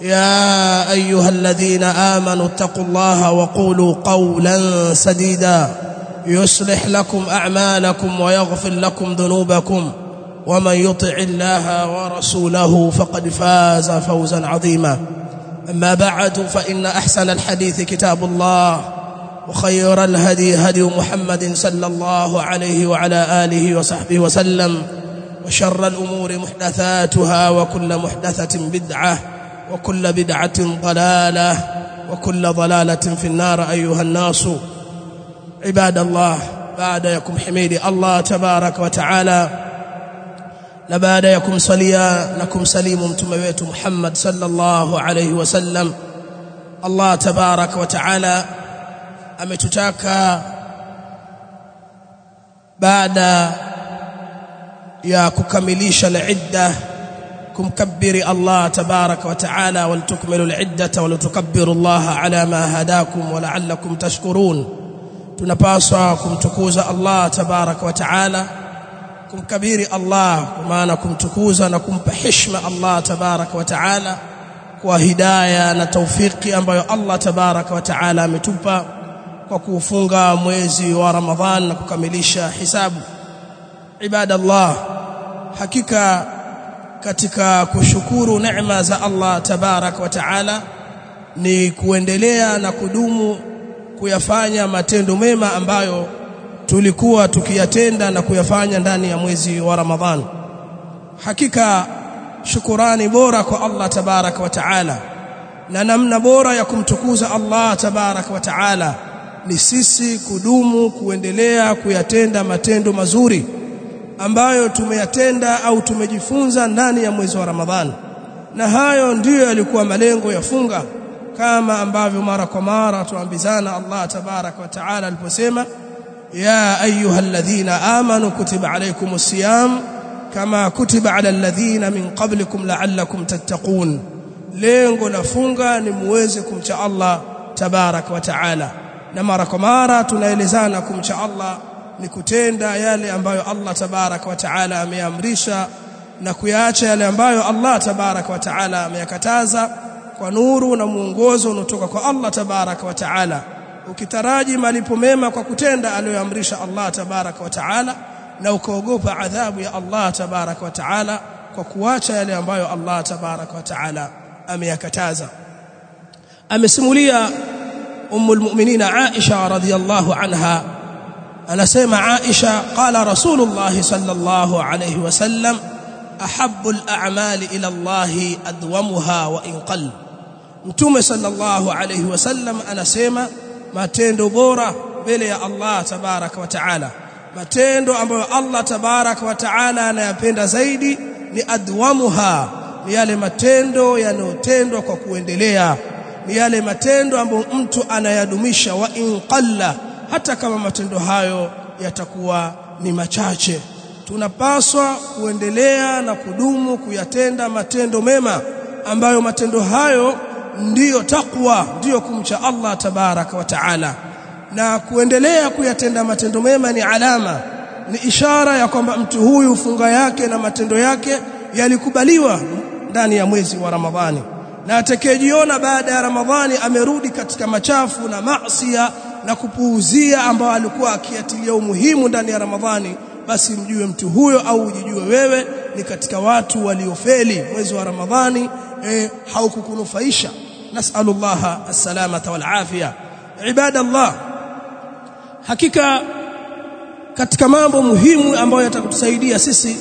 يا أيها الذين آمنوا اتقوا الله وقولوا قولا سديدا. يصلح لكم أعمالكم ويغفر لكم ذنوبكم. ومن يطع الله ورسوله فقد فاز فوزا عظيما. أما بعد فإن أحسن الحديث كتاب الله وخير الهدي هدي محمد صلى الله عليه وعلى آله وصحبه وسلم وشر الأمور محدثاتها وكل محدثة بدعة. وكل بدعة ضلالة وكل ضلالة في النار أيها الناس. عباد الله بعد يكم حميد الله تبارك وتعالى لبعد يكم صليا لكم سليم تمويت محمد صلى الله عليه وسلم. الله تبارك وتعالى أمتتاك بعد يا كمليش العدة kumkabiri Allah tabarak wa taala walitukmilu al-iddata walitukabbiru Allah ala ma hadakum wa la'allakum tashkurun. Tunapaswa kumtukuza Allah tabarak wa taala kumkabiri Allah kwa maana kumtukuza na kumpa heshima Allah tabarak wa taala kwa hidaya na taufiki ambayo Allah tabarak wa taala ametupa kwa kuufunga mwezi wa Ramadhan na kukamilisha hisabu. Ibadallah hakika katika kushukuru neema za Allah tabarak wa taala ni kuendelea na kudumu kuyafanya matendo mema ambayo tulikuwa tukiyatenda na kuyafanya ndani ya mwezi wa Ramadhan. Hakika shukurani bora kwa Allah tabarak wa taala na namna bora ya kumtukuza Allah tabarak wa taala ni sisi kudumu kuendelea kuyatenda matendo mazuri ambayo tumeyatenda au tumejifunza ndani ya mwezi wa Ramadhan na hayo ndiyo yalikuwa malengo ya funga kama ambavyo mara kwa mara tuambizana Allah tabarak wa taala aliposema ya ayyuhalladhina amanu kutiba alaykumus siyam kama kutiba ala alladhina min qablikum la'allakum tattaqun. Lengo la funga ni muweze kumcha Allah tabarak wa taala. Na mara kwa mara tunaelezana kumcha Allah ni kutenda yale ambayo Allah tabarak wa taala ameamrisha na kuyaacha yale ambayo Allah tabarak wa taala ameyakataza kwa nuru na muongozo unaotoka kwa Allah tabarak wa taala. Ukitaraji malipo mema kwa kutenda aliyoamrisha Allah tabarak wa taala na ukaogopa adhabu ya Allah tabarak wa taala kwa kuacha yale ambayo Allah tabarak wa taala ameyakataza. Amesimulia ummul mu'minina Aisha radhiyallahu anha anasema Aisha qala Rasulullah sallallahu alayhi wasallam ahabbu al-a'mali ila Allah adwamuha wa in qall Mtume sallallahu alayhi wasallam anasema matendo bora mbele ya Allah tabarak wa taala matendo ambayo Allah tabarak wa taala anayapenda zaidi ni adwamuha ni yale matendo yanayotendwa kwa kuendelea ni yale matendo ambayo mtu anayadumisha wa in qalla hata kama matendo hayo yatakuwa ni machache. Tunapaswa kuendelea na kudumu kuyatenda matendo mema ambayo matendo hayo ndiyo takwa ndiyo kumcha Allah tabaraka wa taala. Na kuendelea kuyatenda matendo mema ni alama ni ishara ya kwamba mtu huyu funga yake na matendo yake yalikubaliwa ndani ya mwezi wa Ramadhani. Na atakayejiona baada ya Ramadhani amerudi katika machafu na maasiya na kupuuzia ambao alikuwa akiatilia umuhimu ndani ya Ramadhani basi mjue mtu huyo au ujijue wewe ni katika watu waliofeli mwezi wa Ramadhani e, haukukunufaisha. Nasalullah as-salamata wal afia ibadallah hakika katika mambo muhimu ambayo yatakutusaidia sisi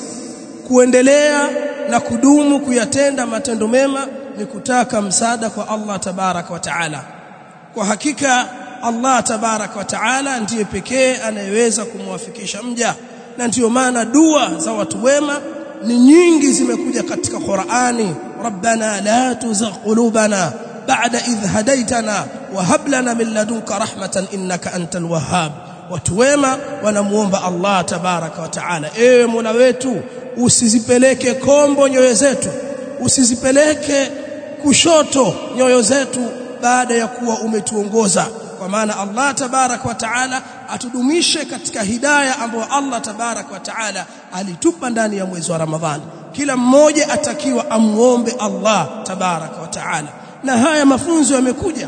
kuendelea na kudumu kuyatenda matendo mema ni kutaka msaada kwa Allah tabarak wa taala. Kwa hakika Allah tabarak wa taala ndiye pekee anayeweza kumwafikisha mja. Na ndiyo maana dua za watu wema ni nyingi zimekuja katika Qur'ani. Rabbana la tuzigh qulubana ba'da idh hadaytana wa hab lana min ladunka rahmatan innaka antal wahhab. Watu wema wanamuomba Allah tabaraka wa taala. Ewe Mola wetu usizipeleke kombo nyoyo zetu. Usizipeleke kushoto nyoyo zetu baada ya kuwa umetuongoza kwa maana Allah tabarak wa taala atudumishe katika hidaya ambayo Allah tabarak wa taala alitupa ndani ya mwezi wa Ramadhani kila mmoja atakiwa amuombe Allah tabarak wa taala. Na haya mafunzo yamekuja.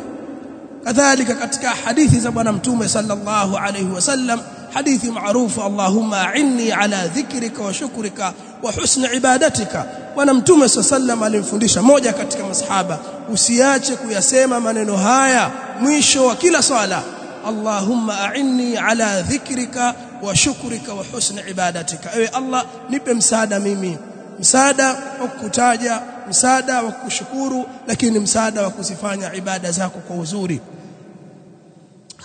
Kadhalika katika hadithi za bwana mtume sallallahu alayhi wasallam hadithi maarufu Allahumma a'inni ala dhikrika wa shukrika wa husni ibadatika bwana mtume sallam alimfundisha moja katika masahaba usiache kuyasema maneno haya mwisho wa kila swala. Allahumma a'inni ala dhikrika wa shukrika wa husni ibadatika. Ewe Allah nipe msaada mimi. Msaada wa kukutaja msaada wa kukushukuru lakini msaada wa kuzifanya ibada zako kwa uzuri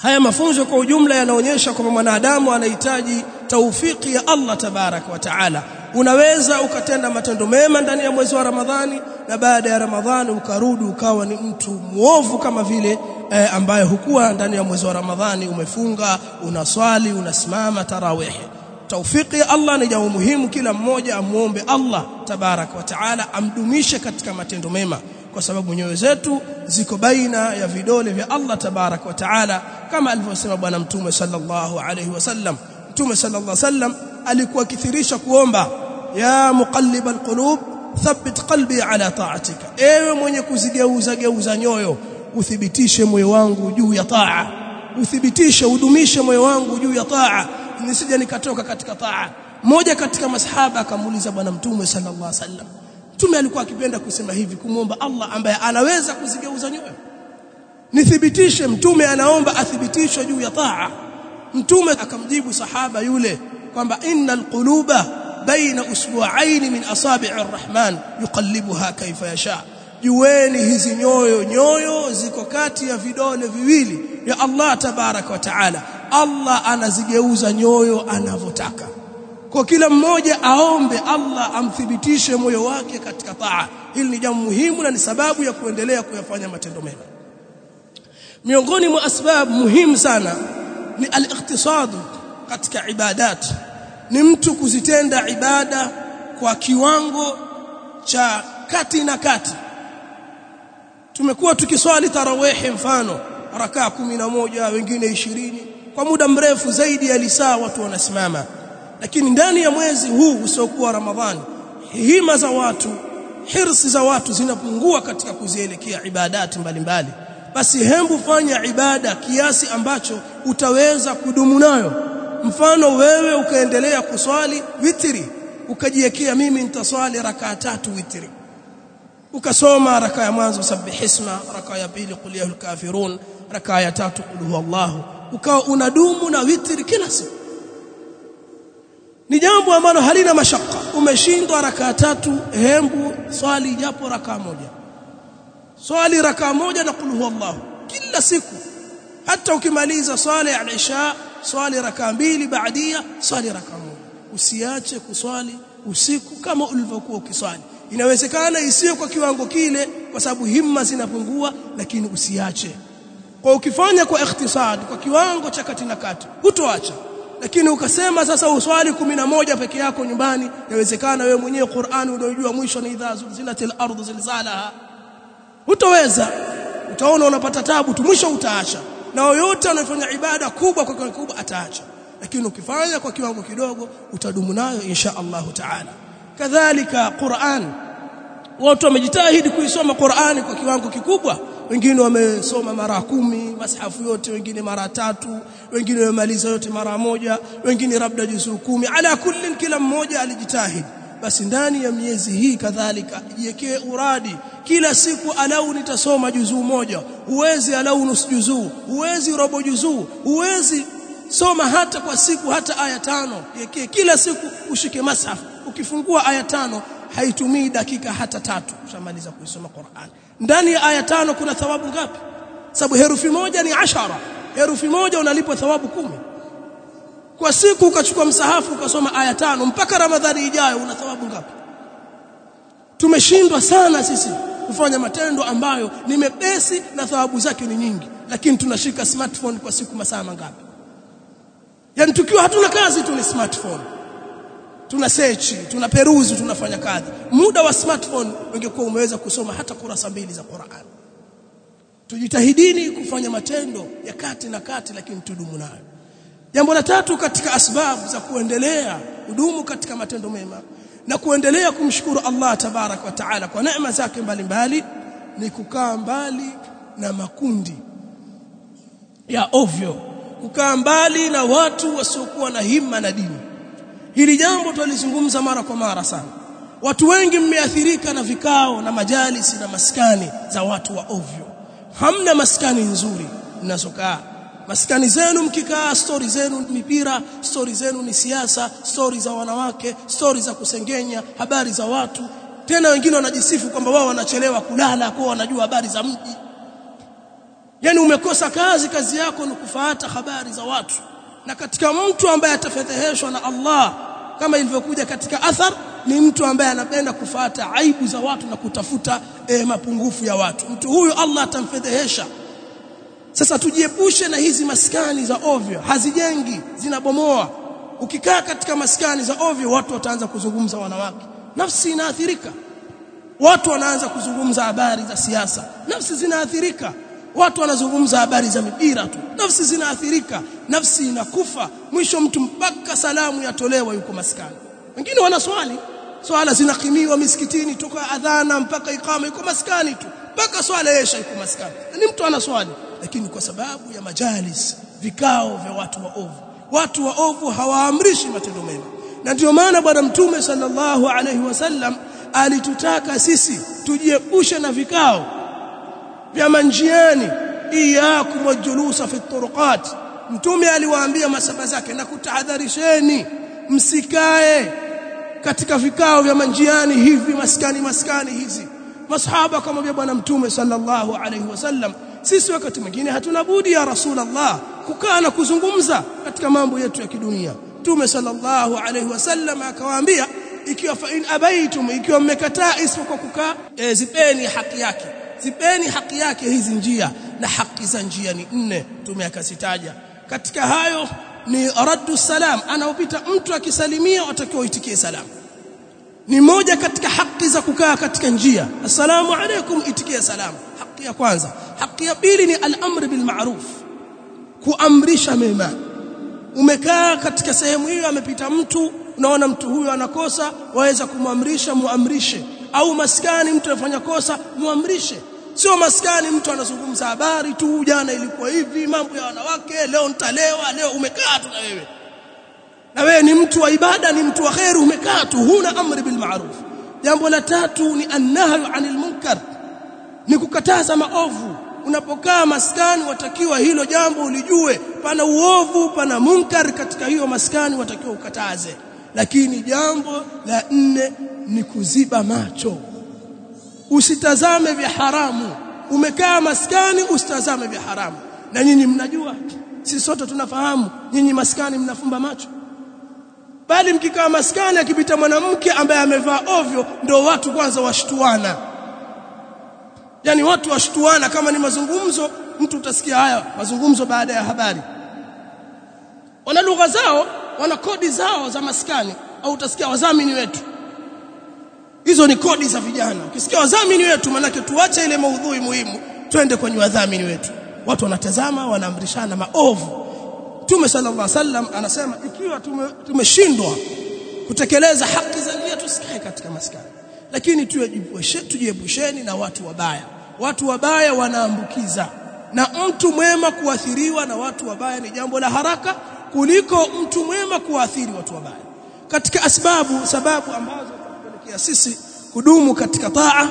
haya mafunzo kwa ujumla yanaonyesha kwamba mwanadamu anahitaji taufiki ya Allah tabarak wa taala. Unaweza ukatenda matendo mema ndani ya mwezi wa Ramadhani na baada ya Ramadhani ukarudi ukawa ni mtu muovu kama vile eh, ambaye hukuwa ndani ya mwezi wa Ramadhani. Umefunga unaswali unasimama tarawih. Taufiki ya Allah ni jambo muhimu. Kila mmoja amuombe Allah tabarak wa taala amdumishe katika matendo mema kwa sababu nyoyo zetu ziko baina ya vidole vya Allah tabarak wa taala kama alivyosema bwana mtume sallallahu alayhi wasallam mtume sallallahu alayhi wasallam alikuwa kithirisha kuomba ya muqallib alqulub thabbit qalbi ala ta'atika. Ewe mwenye kuzigeuza geuza nyoyo uthibitishe moyo wangu juu ya taa. Uthibitishe udumishe moyo wangu juu ya taa. Nisije nikatoka katika taa. Mmoja katika masahaba akamuuliza bwana mtume sallallahu alayhi wasallam Mtume alikuwa akipenda kusema hivi kumwomba Allah ambaye anaweza kuzigeuza nyoyo. Nithibitishe mtume anaomba athibitishwe juu ya taa. Mtume akamjibu sahaba yule kwamba innal quluba baina usbu'aini min asabi'ir rahman yuqallibuha kaifa yasha. Jueni hizi nyoyo nyoyo ziko kati ya vidole viwili ya Allah tabaraka wa taala. Allah anazigeuza nyoyo anavyotaka kwa kila mmoja aombe Allah amthibitishe moyo wake katika taa. Hili ni jambo muhimu na ni sababu ya kuendelea kuyafanya matendo mema. Miongoni mwa asbab muhimu sana ni al-iqtisadu katika ibadat. Ni mtu kuzitenda ibada kwa kiwango cha kati na kati. Tumekuwa tukiswali tarawehe mfano rakaa moja wengine ishirini. Kwa muda mrefu zaidi ya lisaa watu wanasimama lakini ndani ya mwezi huu usiokuwa Ramadhani hima za watu hirsi za watu zinapungua katika kuzielekea ibadati mbalimbali. Basi hembu fanya ibada kiasi ambacho utaweza kudumu nayo. Mfano wewe ukaendelea kuswali witri ukajiwekea mimi nitaswali rakaa tatu witri. Ukasoma rakaa ya mwanzo sabbihisma rakaa ya pili qul ya kafirun rakaa ya tatu qul huwallahu. Ukawa unadumu na witri kila siku ni jambo ambalo halina mashaka. Umeshindwa rakaa tatu hembu swali japo rakaa moja. Swali rakaa moja na kulhu Allah kila siku hata ukimaliza swala ya isha swali rakaa mbili baadia swali rakaa moja. Usiache kuswali usiku kama ulivyokuwa ukiswali. Inawezekana isiyo kwa kiwango kile kwa sababu himma zinapungua lakini usiache. Kwa ukifanya kwa ikhtisad kwa kiwango cha kati na kati hutoacha lakini ukasema sasa uswali moja peke yako nyumbani yawezekana wewe mwenyewe Qur'ani unaojua mwisho ni idha zulzilatil ardu zilzalaha. Utaweza utaona unapata tabu tu mwisho utaacha. Na yoyote anayefanya ibada kubwa kwa kiwango kubwa ataacha. Lakini ukifanya kwa kiwango kidogo utadumu nayo insha Allah taala. Kadhalika Qur'an. Watu wamejitahidi kuisoma Qur'ani kwa kiwango kikubwa wengine wamesoma mara kumi mashafu yote wengine mara tatu wengine wamemaliza yote mara moja wengine labda juzuu kumi. Ala kulli kila mmoja alijitahidi. Basi ndani ya miezi hii kadhalika jiwekee uradi. Kila siku alau nitasoma juzuu moja. Huwezi alau nusu juzuu. Huwezi robo juzuu. Huwezi soma hata kwa siku hata aya tano. Jiwekee kila siku ushike masafu ukifungua aya tano haitumii dakika hata tatu. Ushamaliza kuisoma Qur'an ndani ya aya tano kuna thawabu ngapi? Sababu herufi moja ni ashara. Herufi moja unalipwa thawabu kumi. Kwa siku ukachukua msahafu ukasoma aya tano mpaka ramadhani ijayo una thawabu ngapi? Tumeshindwa sana sisi kufanya matendo ambayo ni mepesi na thawabu zake ni nyingi. Lakini tunashika smartphone kwa siku masaa mangapi? Yani tukiwa hatuna kazi tu ni smartphone tuna search tuna peruzi tunafanya kazi. Muda wa smartphone ungekuwa umeweza kusoma hata kurasa mbili za Qur'an. Tujitahidini kufanya matendo ya kati na kati lakini tudumu nayo. Jambo la tatu katika asbabu za kuendelea kudumu katika matendo mema na kuendelea kumshukuru Allah tabarak wa taala kwa neema zake mbalimbali ni kukaa mbali na makundi ya ovyo. Kukaa mbali na watu wasiokuwa na himma na dini hili jambo tulizungumza mara kwa mara sana. Watu wengi mmeathirika na vikao na majalisi na maskani za watu wa ovyo. Hamna maskani nzuri mnazokaa. Maskani zenu mkikaa stori zenu mipira stori zenu ni siasa stori za wanawake stori za kusengenya habari za watu. Tena wengine wanajisifu kwamba wao wanachelewa kulala kwa wanajua habari za mji. Yani umekosa kazi kazi yako ni kufuata habari za watu na katika mtu ambaye atafedheheshwa na Allah kama ilivyokuja katika athar ni mtu ambaye anapenda kufata aibu za watu na kutafuta e, mapungufu ya watu. Mtu huyu Allah atamfedhehesha. Sasa tujiepushe na hizi maskani za ovyo. Hazijengi zinabomoa. Ukikaa katika maskani za ovyo watu wataanza kuzungumza wanawake. Nafsi inaathirika. Watu wanaanza kuzungumza habari za siasa. Nafsi zinaathirika watu wanazungumza habari za mipira tu. Nafsi zinaathirika nafsi inakufa. Mwisho mtu mpaka salamu yatolewa yuko maskani. Wengine wana swali. Swala zinakimiwa misikitini toka adhana mpaka ikama yuko maskani tu. Mpaka swala yesha yuko maskani. Ni mtu ana swali. Lakini kwa sababu ya majalis vikao vya watu wa ovu. Watu wa ovu hawaamrishi matendo mema. Na ndio maana bwana mtume sallallahu alaihi wasallam alitutaka sisi tujiepushe na vikao vya manjiani iyakum wajulusa fi turuqat. Mtume aliwaambia masaba zake na kutahadharisheni msikae katika vikao vya manjiani hivi maskani maskani hizi. Masahaba kama vya bwana mtume sallallahu alaihi wasallam sisi wakati mwingine hatuna budi ya rasulullah kukaa na kuzungumza katika mambo yetu ya kidunia. Mtume sallallahu alaihi wasallam akawaambia ikiwa fa in abaitum ikiwa mmekataa isipokuwa kukaa e, zipeni haki yake zipeni haki yake hizi njia na haki za njia ni nne tumeakazitaja katika hayo ni raddu salam anaopita mtu akisalimia watakiwa itikie salam. Ni moja katika haki za kukaa katika njia. Assalamu alaykum itikie salam. Haki ya kwanza. Haki ya pili ni al-amr bil ma'ruf kuamrisha mema. Umekaa katika sehemu hiyo amepita mtu unaona mtu huyo anakosa waweza kumwamrisha muamrishe. Au maskani mtu anafanya kosa muamrishe sio maskani mtu anazungumza habari tu jana ilikuwa hivi mambo ya wanawake leo nitalewa leo umekaa tu na wewe. Na wewe ni mtu wa ibada ni mtu wa khair umekaa tu huna amri bil ma'ruf. Jambo la tatu ni annahyu anil munkar ni kukataza maovu. Unapokaa maskani watakiwa hilo jambo ulijue pana uovu pana munkar katika hiyo maskani watakiwa ukataze. Lakini jambo la nne ni kuziba macho usitazame vya haramu. Umekaa maskani usitazame vya haramu. Na nyinyi mnajua sisi sote tunafahamu nyinyi maskani mnafumba macho. Bali mkikaa maskani akipita mwanamke ambaye amevaa ovyo ndio watu kwanza washtuana. Yani watu washtuana kama ni mazungumzo mtu utasikia haya mazungumzo baada ya habari. Wana lugha zao wana kodi zao za maskani au utasikia wazamini wetu hizo ni kodi za vijana. Ukisikia wadhamini wetu manake tuache ile maudhui muhimu. Twende kwenye wadhamini wetu. Watu wanatazama wanaamrishana maovu. Mtume sallallahu alaihi wasallam anasema ikiwa tumeshindwa tume kutekeleza haki za nia tusikae katika maskani. Lakini tujiepusheni na watu wabaya. Watu wabaya wanaambukiza. Na mtu mwema kuathiriwa na watu wabaya ni jambo la haraka kuliko mtu mwema kuathiri watu wabaya. Katika asbabu sababu ambazo zinapelekea sisi kudumu katika taa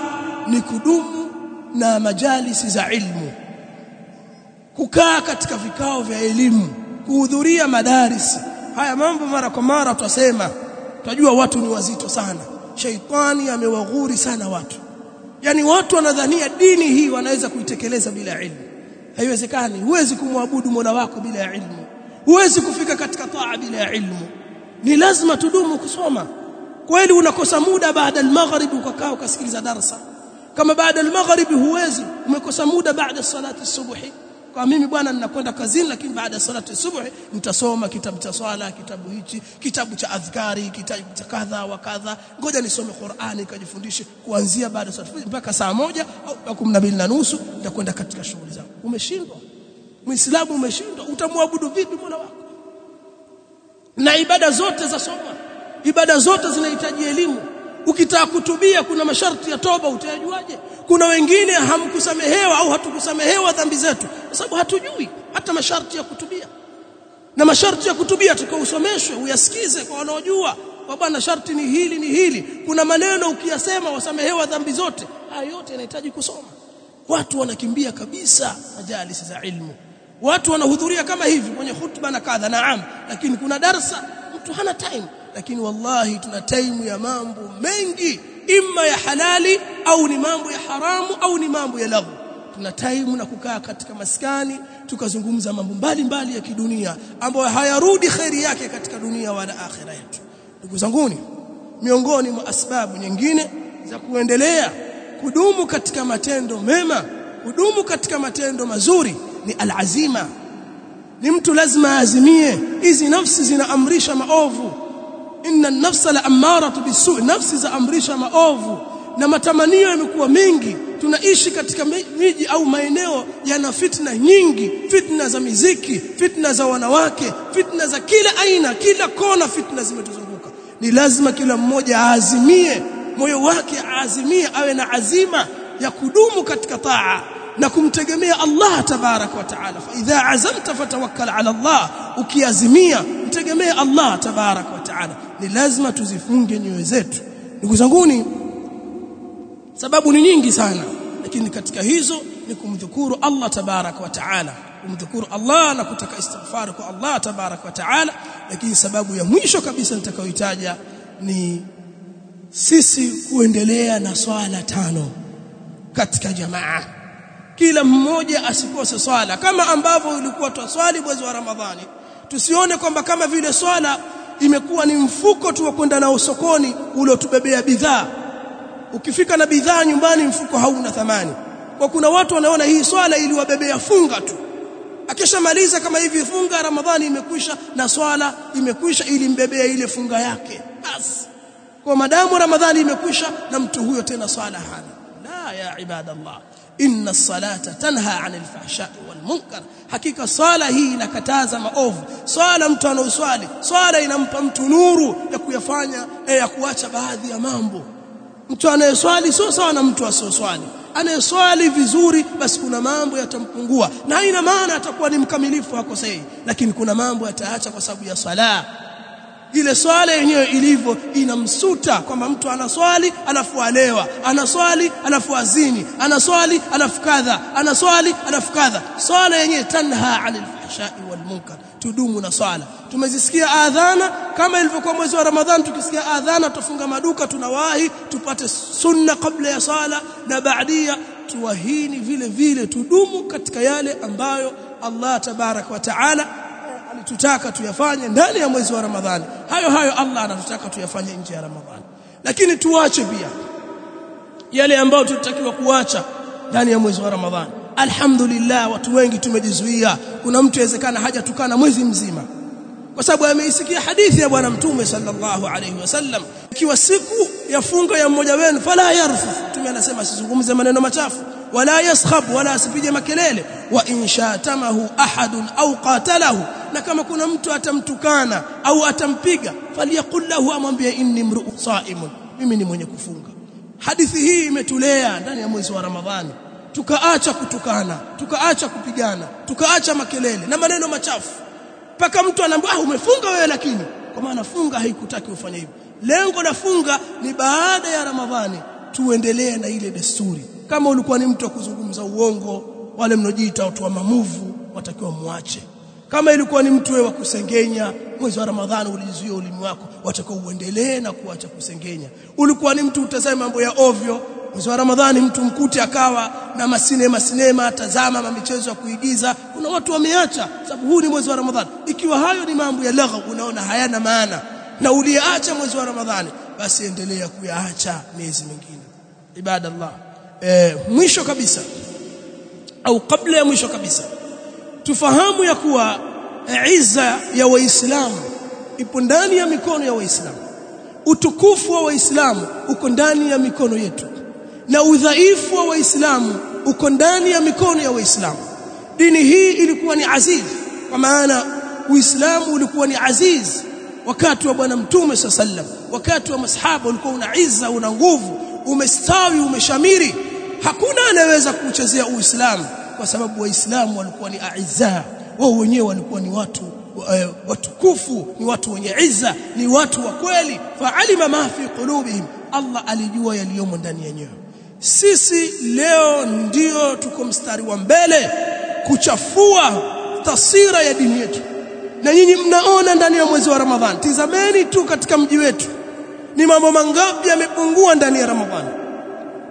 ni kudumu na majalisi za ilmu. Kukaa katika vikao vya elimu kuhudhuria madaris haya mambo mara kwa mara tutasema tunajua watu ni wazito sana. Shaitani amewaghuri sana watu. Yani watu wanadhania dini hii wanaweza kuitekeleza bila ilmu. Haiwezekani huwezi kumwabudu Mola wako bila ilmu. Huwezi kufika katika taa bila ilmu. Ni lazima tudumu kusoma kweli unakosa muda baada al-maghrib ukakaa ukasikiliza darasa. Kama baada al-maghrib huwezi umekosa muda baada salati subuhi. Kwa mimi bwana ninakwenda kazini lakini baada ya salati subuhi nitasoma kitabu cha swala kitabu hichi kitabu cha adhkari kitabu cha kadha wa kadha. Ngoja nisome Qur'ani kajifundishe kuanzia baada ya mpaka saa moja au 12 na nusu nitakwenda katika shughuli zangu. Umeshindwa. Muislamu umeshindwa. Utamwabudu vipi Mola wako? Na ibada zote za soma ibada zote zinahitaji elimu. Ukitaka kutubia kuna masharti ya toba utayajuaje? Kuna wengine hamkusamehewa au hatukusamehewa dhambi zetu kwa sababu hatujui hata masharti ya kutubia. Na masharti ya kutubia tukausomeshwe uyasikize kwa wanaojua. Kwa bwana sharti ni hili ni hili. Kuna maneno ukiyasema wasamehewa dhambi zote haya yote yanahitaji kusoma. Watu wanakimbia kabisa majalisi za ilmu. Watu wanahudhuria kama hivi kwenye hutuba na kadha naam. Lakini kuna darsa mtu hana time lakini wallahi tuna time ya mambo mengi. Imma ya halali au ni mambo ya haramu au ni mambo ya lagu tuna time na kukaa katika maskani tukazungumza mambo mbalimbali ya kidunia ambayo hayarudi khairi yake katika dunia wala akhira yetu. Ndugu zanguni miongoni mwa asbabu nyingine za kuendelea kudumu katika matendo mema kudumu katika matendo mazuri ni alazima. Ni mtu lazima azimie. Hizi nafsi zinaamrisha maovu inna an-nafsa la'ammaratu bisu nafsi za amrisha maovu na matamanio yamekuwa mengi tunaishi katika miji au maeneo yana fitna nyingi. Fitna za miziki fitna za wanawake fitna za kila aina kila kona fitna zimetuzunguka. Ni lazima kila mmoja aazimie moyo wake aazimie awe na azima ya kudumu katika taa na kumtegemea Allah tabarak wa taala. Fa idha azamta fatawakkal ala Allah ukiazimia mtegemee Allah tabarak wa taala ni lazima tuzifunge nyoyo zetu. Ndugu zanguni sababu ni nyingi sana lakini katika hizo ni kumdhukuru Allah tabarak wa taala. Kumdhukuru Allah na kutaka istighfar kwa Allah tabarak wa taala lakini sababu ya mwisho kabisa nitakayoitaja ni sisi kuendelea na swala tano katika jamaa. Kila mmoja asikose swala. Kama ambavyo ilikuwa twaswali mwezi wa Ramadhani tusione kwamba kama vile swala imekuwa ni mfuko tu wa kwenda nao sokoni uliotubebea bidhaa. Ukifika na bidhaa nyumbani mfuko hauna thamani. Kwa kuna watu wanaona hii swala ili wabebea funga tu. Akishamaliza kama hivi funga Ramadhani imekwisha na swala imekwisha ili mbebea ile funga yake. Basi kwa madamu Ramadhani imekwisha na mtu huyo tena swala hana. La ya ibadallah inna salata tanha 'anil fahsha'i wal munkar. Hakika swala hii inakataza maovu. Swala mtu anaoswali swala inampa mtu nuru ya kuyafanya eh, ya kuacha baadhi ya mambo. Mtu anayeswali sio sawa na mtu asioswali anayeswali vizuri basi kuna mambo yatampungua. Na haina maana atakuwa ni mkamilifu hakosei. Lakini kuna mambo yataacha kwa sababu ya swala ile swala yenyewe ilivyo inamsuta kwamba mtu anaswali alafu alewa. Anaswali alafu azini. Anaswali alafu kadha. Anaswali alafu kadha. Swala yenyewe tanha anil fahshai wal munkar. Tudumu na swala. Tumezisikia adhana kama ilivyokuwa mwezi wa ramadhani tukisikia adhana tufunga maduka tunawahi tupate sunna kabla ya swala na baadia tuwahini vile vile tudumu katika yale ambayo Allah tabarak wa taala alitutaka tuyafanye ndani ya mwezi wa Ramadhani. Hayo hayo Allah anatutaka tuyafanye nje ya Ramadhani. Lakini tuache pia yale ambayo tunatakiwa kuacha ndani ya mwezi wa Ramadhani. Alhamdulillah watu wengi tumejizuia. Kuna mtu awezekana hajatukana mwezi mzima. Kwa sababu ameisikia hadithi ya bwana mtume sallallahu alaihi wasallam ikiwa siku ya funga ya mmoja wenu fala yarfu. Mtume anasema asizungumze maneno machafu. Wala yaskhab wala asipige makelele. Wa inshatamahu ahadun au qatalahu na kama kuna mtu atamtukana au atampiga faliyakul lahu amwambie inni mru'u sa'imun mimi ni mwenye kufunga. Hadithi hii imetulea ndani ya mwezi wa ramadhani. Tukaacha kutukana tukaacha kupigana tukaacha makelele na maneno machafu. Paka mtu anaambia ah umefunga wewe lakini. Kwa maana funga haikutaki ufanye hivyo. Lengo la funga ni baada ya ramadhani tuendelee na ile desturi. Kama ulikuwa ni mtu wa kuzungumza uongo wale mnojiita watu wa mamuvu watakiwa muache kama ilikuwa ni mtu wa kusengenya mwezi wa ramadhani ulizuia ulimi wako watakao uendelee na kuacha kusengenya. Ulikuwa ni mtu utazame mambo ya ovyo mwezi wa ramadhani mtu mkute akawa na masinema sinema atazama na michezo ya kuigiza. Kuna watu wameacha sababu huu ni mwezi wa ramadhani. Ikiwa hayo ni mambo ya lagha unaona hayana maana. Na uliacha mwezi wa ramadhani basi endelea kuyaacha miezi mingine. Ibada allah e, mwisho kabisa au kabla ya mwisho kabisa tufahamu ya kuwa izza ya waislamu ipo ndani ya mikono ya waislamu. Utukufu wa waislamu uko ndani ya mikono yetu. Na udhaifu wa waislamu uko ndani ya mikono ya waislamu. Dini hii ilikuwa ni aziz. Kwa maana uislamu ulikuwa ni aziz wakati wa bwana mtume sallam wakati wa masahaba ulikuwa una izza una nguvu umestawi umeshamiri. Hakuna anayeweza kuchezea uislamu kwa sababu waislamu walikuwa ni aiza. Wao wenyewe walikuwa ni watu watukufu ni watu wenye izza ni watu wa kweli. Fa'alima ma fi qulubihim. Allah alijua yaliyomo ndani yao sisi leo ndio tuko mstari wa mbele kuchafua taswira ya dini yetu. Na nyinyi mnaona ndani ya mwezi wa Ramadhani. Tizameni tu katika mji wetu. Ni mambo mangapi yamepungua ndani ya Ramadhani?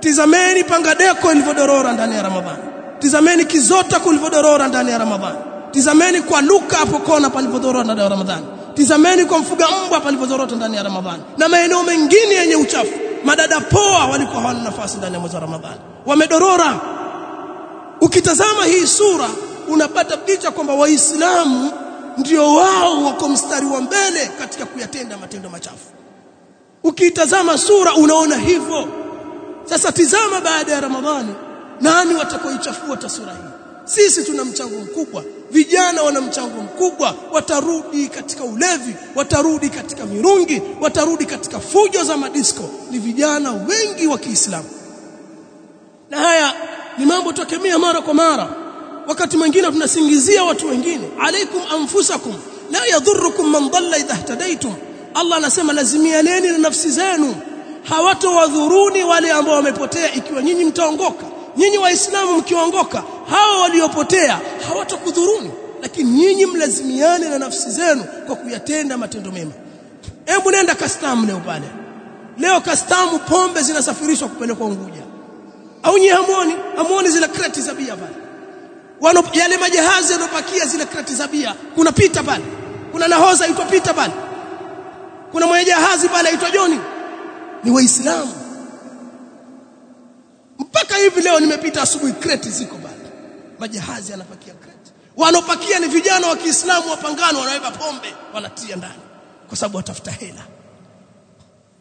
Tizameni pangadeko ilivyodorora ndani ya Ramadhani tizameni kizota kulivyodorora ndani ya Ramadhani. Tizameni kwa luka hapo kona palivyodorora ndani ya Ramadhani. Tizameni kwa mfuga mbwa palivyodorora ndani ya Ramadhani. Na maeneo mengine yenye uchafu. Madada poa walikuwa hawana nafasi ndani ya mwezi wa Ramadhani. Wamedorora. Ukitazama hii sura unapata picha kwamba waislamu ndio wao wako mstari wa mbele katika kuyatenda matendo machafu. Ukitazama sura unaona hivyo. Sasa tizama baada ya Ramadhani nani watakaoichafua taswira hii? Sisi tuna mchango mkubwa. Vijana wana mchango mkubwa. Watarudi katika ulevi watarudi katika mirungi watarudi katika fujo za madisko. Ni vijana wengi wa Kiislamu. Na haya ni mambo tokemea mara kwa mara. Wakati mwingine tunasingizia watu wengine. Alaikum anfusakum la yadhurukum man dhalla idha ihtadaytum. Allah anasema lazimianeni na nafsi zenu. Hawatowadhuruni wale ambao wamepotea ikiwa nyinyi mtaongoka nyinyi waislamu mkiongoka hawa waliopotea hawatakudhuruni lakini nyinyi mlazimiane na nafsi zenu kwa kuyatenda matendo mema. Hebu nenda kastamu leo pale. Leo kastamu pombe zinasafirishwa kupelekwa Unguja. Au nyinyi hamuoni hamuoni zile kreti za bia pale? Wano, yale majahazi yanopakia zile kreti za bia. Kuna pita pale. Kuna nahoza aitwa pita pale. Kuna mwenye jahazi pale aitwa Joni ni waislamu mpaka hivi leo nimepita asubuhi kreti ziko bado. Majahazi yanapakia kreti. Wanopakia ni vijana wa Kiislamu wapangano wanaweka pombe wanatia ndani kwa sababu watafuta hela.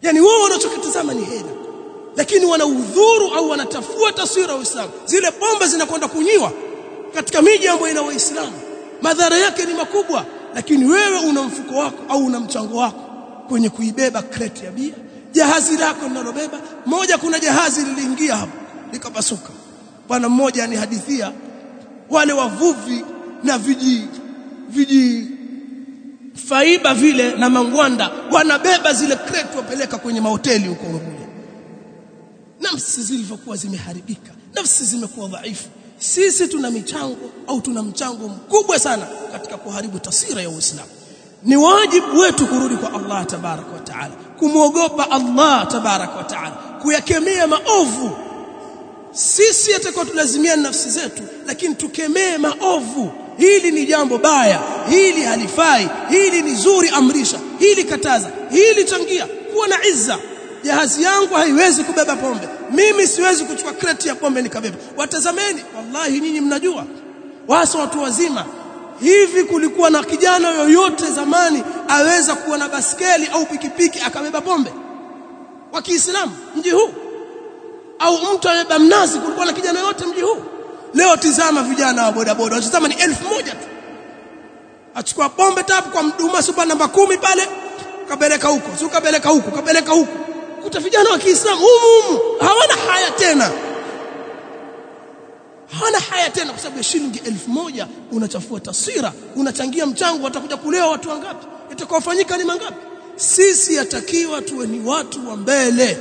Yani wao wanachokitazama ni hela. Lakini wanaudhuru au wanatafua taswira ya Uislamu. Zile pombe zinakwenda kunyiwa katika miji ambayo ina waislamu. Madhara yake ni makubwa. Lakini wewe una mfuko wako au una mchango wako kwenye kuibeba kreti ya bia. Jahazi lako linalobeba. Moja kuna jahazi liliingia hapo likapasuka bwana mmoja anihadithia wale wavuvi na viji viji faiba vile na mangwanda wanabeba zile kreti wapeleka kwenye mahoteli huko Unguja nafsi zilivyokuwa zimeharibika nafsi zimekuwa dhaifu. Sisi tuna michango au tuna mchango mkubwa sana katika kuharibu taswira ya Uislamu. Ni wajibu wetu kurudi kwa Allah tabaraka wa taala kumwogopa Allah tabaraka wa taala kuyakemea maovu sisi atakuwa tulazimia nafsi zetu lakini tukemee maovu. Hili ni jambo baya hili halifai hili ni zuri amrisha hili kataza hili changia. Kuwa na izza. Jahazi yangu haiwezi kubeba pombe. Mimi siwezi kuchukua kreti ya pombe nikabeba watazameni. Wallahi nyinyi mnajua. Wasa watu wazima. Hivi kulikuwa na kijana yoyote zamani aweza kuwa na baskeli au pikipiki akabeba pombe? Wa Kiislamu? Mji huu au mtu anabeba mnazi kulikuwa na kijana yote mji huu? Leo tizama vijana wa bodaboda watazama ni elfu moja tu. Achukua pombe tapu kwa mduma super namba kumi pale kabeleka huko si kabeleka huko kabeleka huko. Kuta vijana wa Kiislamu humu humu hawana haya tena. Hawana haya tena kwa sababu ya shilingi elfu moja. Unachafua taswira unachangia mchango watakuja kulewa watu wangapi? Itakaofanyika ni mangapi? Sisi yatakiwa tuwe ni watu wa mbele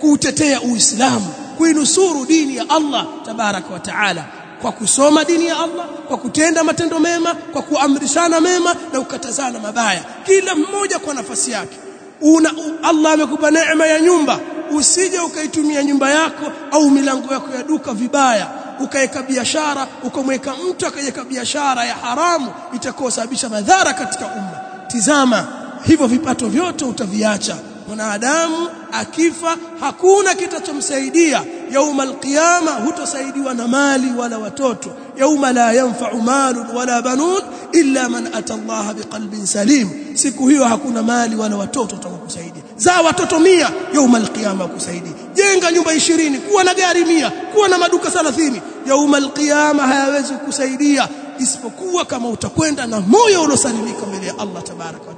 kuutetea uislamu kuinusuru dini ya Allah tabaraka wa taala kwa kusoma dini ya Allah kwa kutenda matendo mema kwa kuamrishana mema na kukatazana mabaya. Kila mmoja kwa nafasi yake. Una Allah amekupa neema ya nyumba. Usije ukaitumia nyumba yako au milango yako ya duka vibaya. Ukaweka biashara ukamweka mtu akaweka biashara ya haramu itakosababisha madhara katika umma. Tizama hivyo vipato vyote utaviacha. Mwanadamu akifa hakuna kitachomsaidia. Yauma alqiyama hutosaidiwa na mali wala watoto. Yauma la yanfa'u malun wala banun illa man ata الله biqalbin salim. Siku hiyo hakuna mali wala watoto utakokusaidia za watoto mia yauma alqiyama kusaidia jenga nyumba 20 kuwa na gari mia kuwa na maduka 30 yauma alqiyama hayawezi kusaidia isipokuwa kama utakwenda na moyo uliosalimika mbele ya Allah tabaraka wa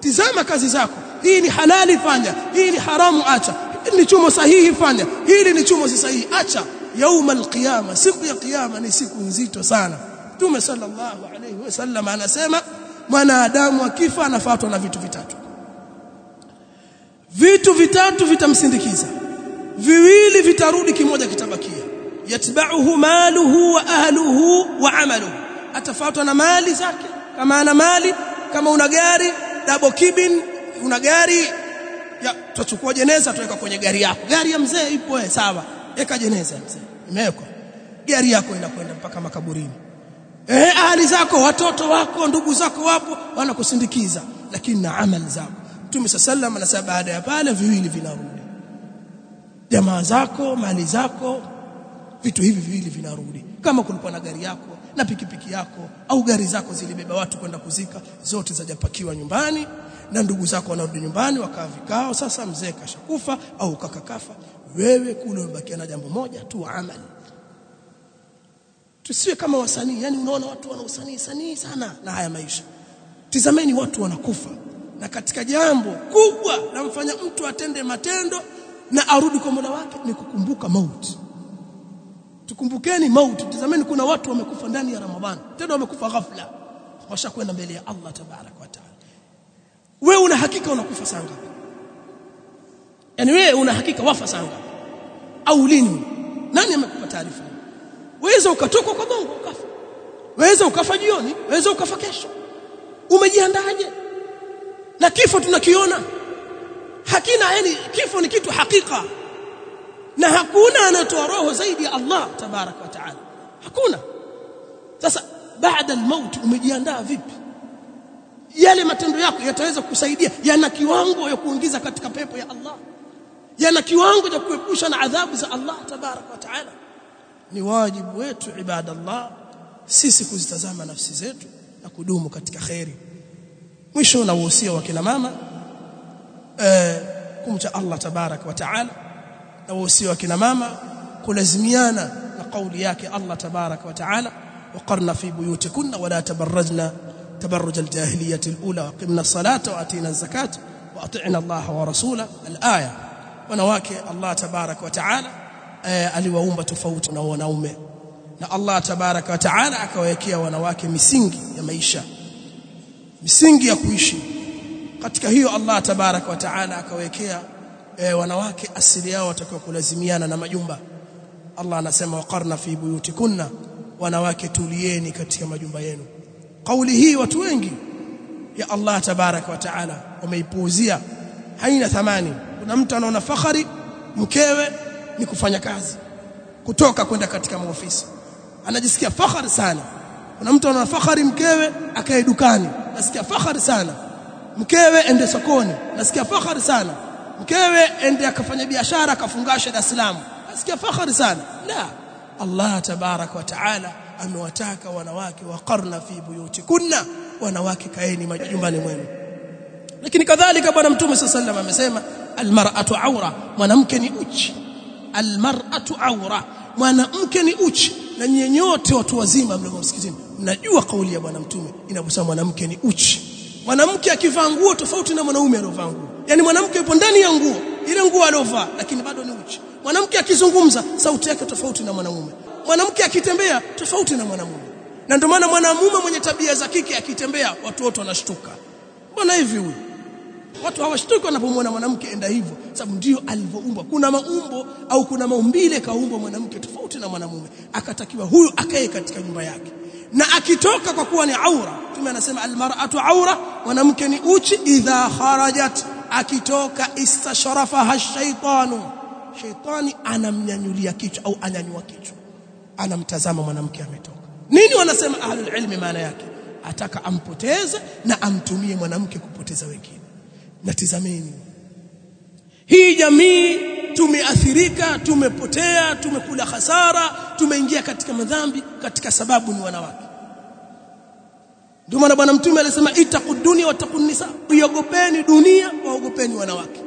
tizama kazi zako hii ni halali fanya. Hii ni haramu acha. Hili ni chumo sahihi fanya. Hili ni chumo si sahihi acha. Yauma القيامه siku ya kiyama ni siku nzito sana. Mtume sallallahu alayhi wasallam anasema mwanadamu akifa anafuatwa na vitu vitatu. Vitu vitatu vitamsindikiza. Viwili vitarudi kimoja kitabakia. Yatba'uhu maluhu wa ahluhu wa amaluhu. Atafuatwa na mali zake. Kama ana mali kama una gari double cabin una gari ya tutachukua jeneza tuweka kwenye gari yako. Gari ya mzee ipo eh sawa. Weka jeneza mzee. Imewekwa. Gari yako inakwenda mpaka makaburini. Eh ahli zako watoto wako ndugu zako wapo wanakusindikiza. Lakini na amali zako. Mtume sallam wasallam baada ya pale viwili vinarudi. Jamaa zako mali zako vitu hivi viwili vinarudi. Kama kulikuwa na gari yako na pikipiki yako au gari zako zilibeba watu kwenda kuzika zote zajapakiwa nyumbani na ndugu zako wanarudi nyumbani wakaa vikao. Sasa mzee kashakufa au kakakafa wewe kule umebakia na jambo moja tu amali tusiwe kama wasanii yani unaona watu wana usanii sanii sana na haya maisha. Tizameni watu wanakufa na katika jambo kubwa namfanya mtu atende matendo na arudi kwa Mola wake ni kukumbuka mauti. Tukumbukeni mauti tazameni kuna watu wamekufa ndani ya Ramadhani tena wamekufa ghafla washakwenda mbele ya Allah tabarak wa taala wewe una hakika unakufa saa ngapi? Yani wewe una hakika wafa saa ngapi? Au lini nani amekupa taarifa waweza ukatoka kwa gongo ukafa. Waweza ukafa jioni waweza ukafa kesho. Umejiandaje na kifo tunakiona. Hakina yani kifo ni kitu hakika. Na hakuna anatoa roho zaidi ya Allah tabarak wa taala. Hakuna. Sasa baada al-maut umejiandaa vipi yale matendo yako yataweza kusaidia yana kiwango ya kuingiza katika pepo ya Allah yana kiwango cha kuepusha na adhabu za Allah tabarak wa taala ni wajibu wetu ibadallah sisi kuzitazama nafsi zetu na kudumu katika khairi mwisho na uhusia wa kina mama eh kumcha Allah tabarak wa taala na uhusia wa kina mama kulazimiana na kauli yake Allah tabarak wa taala وقرنا في بيوتكن ولا تبرجنا تبرج الجاهلية الأولى وقمنا الصلاة وأتينا الزكاة وأطعنا الله ورسوله الآية wanawake Allah tabarak wa taala aliwaumba tofauti na wanaume na Allah tabarak wa taala akawawekea wanawake misingi ya maisha misingi ya kuishi katika hiyo Allah tabarak wa taala akawekea e, wanawake asili yao watakiwa kulazimiana na majumba Allah anasema waqarna fi buyutikunna wanawake tulieni katika majumba yenu kauli hii watu wengi ya Allah tabarak wa taala wameipuuzia. Haina thamani. Kuna mtu anaona fahari mkewe ni kufanya kazi kutoka kwenda katika maofisi. Anajisikia fahari sana. Kuna mtu anaona fahari mkewe akae dukani nasikia fahari sana. Mkewe ende sokoni nasikia fahari sana. Mkewe ende akafanya biashara akafungasha Dar es Salaam nasikia fahari sana. La Allah tabarak wa taala amewataka wanawake waqarna fi buyutikunna wanawake kaeni majumbani mwenu. Lakini kadhalika bwana mtume sallallahu amesema almar'atu awra mwanamke ni uchi. Almar'atu awra mwanamke ni uchi. Na nyenyote watu wazima mlio msikitini mnajua kauli ya bwana mtume inaposema mwanamke ni uchi. Mwanamke akivaa nguo tofauti na mwanaume aliyovaa nguo. Yani mwanamke yupo ndani ya nguo ile nguo aliyovaa lakini bado ni uchi. Mwanamke akizungumza sauti yake tofauti na mwanaume mwanamke akitembea tofauti na mwanamume. Na ndio maana mwanamume mwenye tabia za kike akitembea watu wote wanashtuka. Mbona hivi huyu? Watu hawashtuki wanapomwona mwanamke enda hivyo sababu ndio alivyoumbwa. Kuna maumbo au kuna maumbile kaumbwa mwanamke tofauti na mwanamume. Akatakiwa huyu akae katika nyumba yake. Na akitoka kwa kuwa ni aura tume anasema almar'atu aura mwanamke ni uchi idha kharajat. Akitoka istasharafa hashaitanu shaitani anamnyanyulia kichwa au anyanyua kichwa anamtazama mwanamke ametoka. Nini wanasema ahlul ilmi maana yake? Ataka ampoteze na amtumie mwanamke kupoteza wengine. Natizameni hii jamii tumeathirika tumepotea tumekula hasara tumeingia katika madhambi katika sababu ni wanawake. Ndio maana bwana mtume alisema itaqud dunya wattaqun nisa. Iogopeni dunia waogopeni wanawake.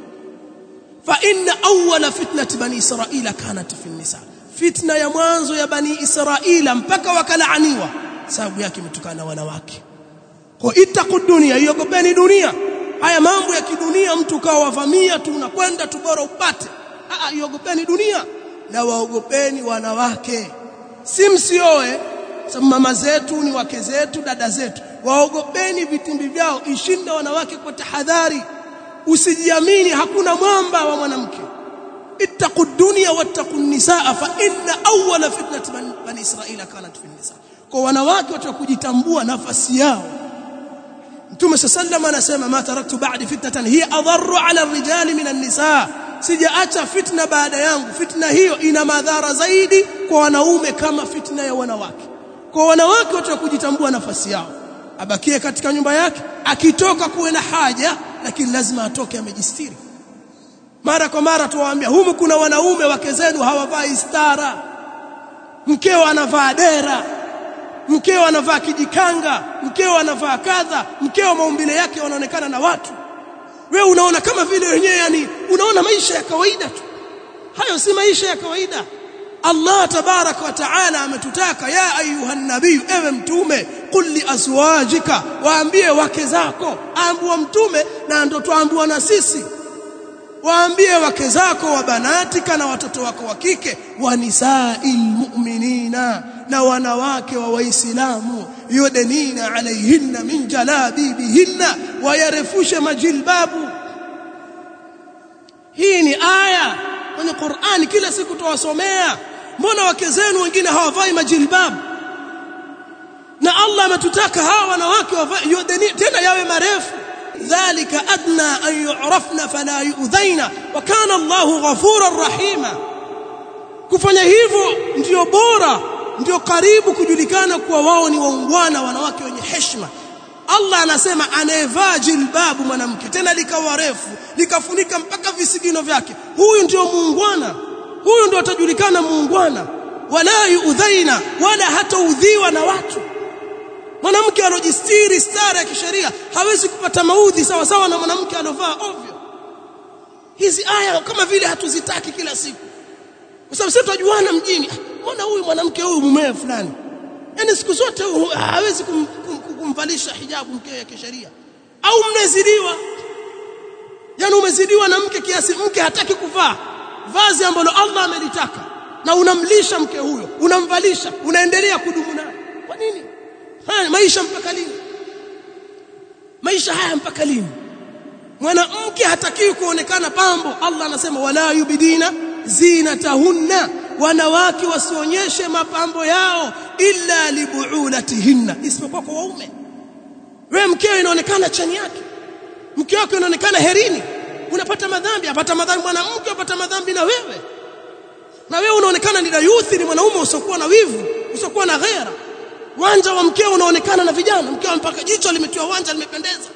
Fa inna awwala fitnati bani israila kanat fi nisa fitna ya mwanzo ya bani israila mpaka wakalaaniwa. Sababu yake imetokana na wanawake. Kwa itaqud dunia iogopeni dunia. Haya mambo ya kidunia mtu kawa wavamia tu unakwenda tu bora upate. Ah iogopeni dunia. Na waogopeni wanawake. Si msioe. Mama zetu ni wake zetu dada zetu. Waogopeni vitimbi vyao ishinde wanawake kwa tahadhari. Usijiamini hakuna mwamba wa mwanamke ittaqu dunya wattaqu nisaa fa inna awwala fitnati bani israila kanat fi nisa kwa wanawake watu kujitambua nafasi yao. Mtume sallam anasema ma taraktu ba'di fitnatan hiya adarru 'ala ar-rijali min an-nisaa sijaacha fitna baada yangu. Fitna hiyo ina madhara zaidi kwa wanaume kama fitna ya wanawake. Kwa wanawake watu kujitambua nafasi yao. Abakie katika nyumba yake akitoka kuwe na haja lakini lazima atoke amejistiri mara kwa mara tuwaambia humu kuna wanaume wake zenu hawavai stara. Mkeo anavaa dera. Mkeo anavaa kijikanga. Mkeo anavaa kadha. Mkeo maumbile yake wanaonekana na watu. We unaona kama vile wenyewe yani unaona maisha ya kawaida tu. Hayo si maisha ya kawaida. Allah tabaraka wa taala ametutaka ya ayuhan nabii ewe mtume qul li azwajika waambie wake zako. Aambua mtume na ndo tuambua na sisi waambie wake zako wa banatika na watoto wako wa kike wa nisail mu'minina na wanawake wa waislamu yudenina alaihinna min jalabibihinna wayarefushe majilbabu. Hii ni aya kwenye Qur'ani kila siku tuwasomea mbona wake zenu wengine hawavai majilbabu? Na Allah ametutaka hawa wanawake wavae tena yawe marefu dhalika adna an yu'rafna fala yu'dhaina وكان الله غفورا رحيما kufanya hivyo ndio bora ndio karibu kujulikana kuwa wao ni waungwana wanawake wenye heshima. Allah anasema anayevaa jilbabu mwanamke tena likawa refu likafunika mpaka visigino vyake. Huyu ndio muungwana huyu ndio atajulikana muungwana. Wala yuudhaina wala hataudhiwa na watu. Mwanamke alojistiri stara kisheria hawezi kupata maudhi sawa sawa na mwanamke alovaa ovyo. Hizi aya kama vile hatuzitaki kila siku. Kwa sababu sisi tunajuana mjini mbona huyu mwanamke huyu mumewe fulani? Yani siku zote hawezi kum, kum, kumvalisha hijabu mkewe ya kisheria. Au mmezidiwa. Yani umezidiwa na mke kiasi mke hataki kuvaa. Vazi ambalo Allah amelitaka. Na unamlisha mke huyo unamvalisha unaendelea kudumu naye. Kwa nini? Haya maisha mpaka lini maisha haya mpaka lini? Mwanamke hatakiwi kuonekana pambo. Allah anasema wala yubidina zinatahunna. Wanawake wasionyeshe mapambo yao illa libuulatihinna isipokuwa kwa waume. Wewe mkeo inaonekana chani yake. Mke wako inaonekana herini. Unapata madhambi? Apata madhambi mwanamke apata madhambi na wewe. Na wewe unaonekana ni dayuthi ni mwanaume usiokuwa na wivu usiokuwa na ghera wanja wa mkeo unaonekana na vijana. Mkeo mpaka jicho limetiwa wanja limependeza.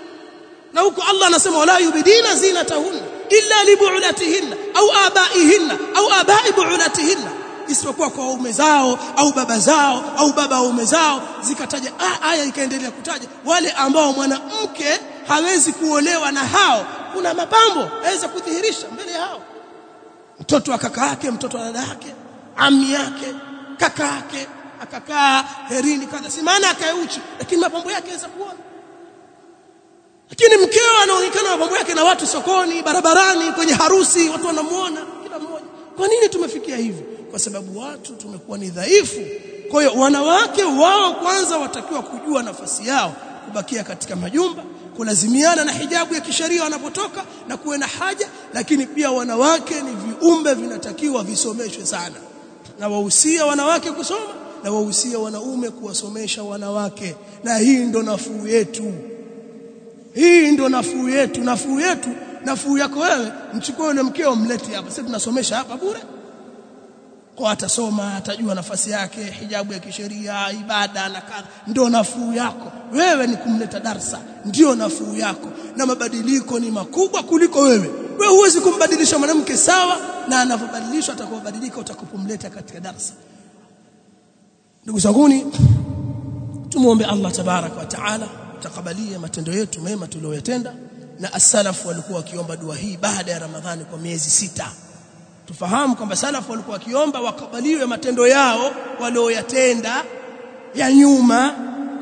Na huko Allah anasema wala yubidina zinatahunna illa libu'latihinna au abaihinna au abai buulatihinna. Isipokuwa kwa waume zao au baba zao au baba waume zao zikataja aya ikaendelea kutaja wale ambao mwanamke hawezi kuolewa na hao kuna mapambo aweza kudhihirisha mbele yao. Mtoto wa kaka yake mtoto wa dada yake ami yake kaka yake akakaa herini kadha. Si maana akaeuchi lakini mapambo yake yaweza kuona. Lakini mkeo anaonekana mapambo yake na watu sokoni barabarani kwenye harusi watu wanamuona kila mmoja. Kwa nini tumefikia hivi? Kwa sababu watu tumekuwa ni dhaifu. Kwa hiyo wanawake wao kwanza watakiwa kujua nafasi yao kubakia katika majumba kulazimiana na hijabu ya kisheria wanapotoka na kuwe na haja lakini pia wanawake ni viumbe vinatakiwa visomeshwe sana. Na wahusia wanawake kusoma na wahusia wanaume kuwasomesha wanawake. Na hii ndo nafuu yetu. Hii ndo nafuu yetu. Nafuu yetu nafuu yako wewe. Mchukue yule mkeo mlete hapa. Sisi tunasomesha hapa bure. Kwa atasoma atajua nafasi yake. Hijabu ya kisheria ibada na kadha. Ndio nafuu yako. Wewe ni kumleta darsa. Ndio nafuu yako. Na mabadiliko ni makubwa kuliko wewe. Wewe huwezi kumbadilisha mwanamke sawa na anavyobadilishwa atakubadilika utakapomleta katika darsa ndugu zanguni tumuombe Allah tabarak wa taala takabalie matendo yetu mema tuliyoyatenda na as-salaf walikuwa wakiomba dua hii baada ya Ramadhani kwa miezi sita. Tufahamu kwamba salafu walikuwa wakiomba wakabaliwe matendo yao walioyatenda ya nyuma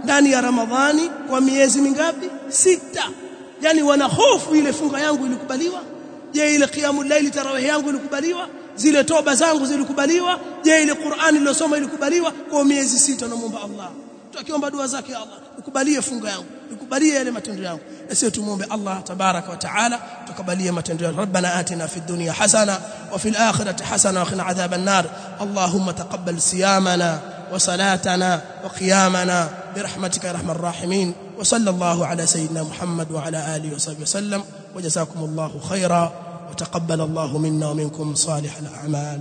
ndani ya Ramadhani kwa miezi mingapi? Sita. Yani wana hofu ile funga yangu ilikubaliwa? Je ile qiyamul laili tarawih yangu ilikubaliwa zile toba zangu zilikubaliwa je ile Qur'ani niliyosoma ilikubaliwa kwa miezi sita namuomba Allah tukiomba dua zake Allah nikubalie funga yangu nikubalie yale matendo yangu na sisi tumuombe Allah tabaraka wa taala tukabalie matendo yetu rabbana atina fid dunya hasana wa fil akhirati hasana wa qina adhaban nar allahumma taqabbal siyamana wa salatana wa qiyamana برحمتك يا ارحم الراحمين وصلى الله على سيدنا محمد وعلى اله وصحبه وسلم وجزاكم الله خيرا وتقبل الله منا ومنكم صالح الأعمال.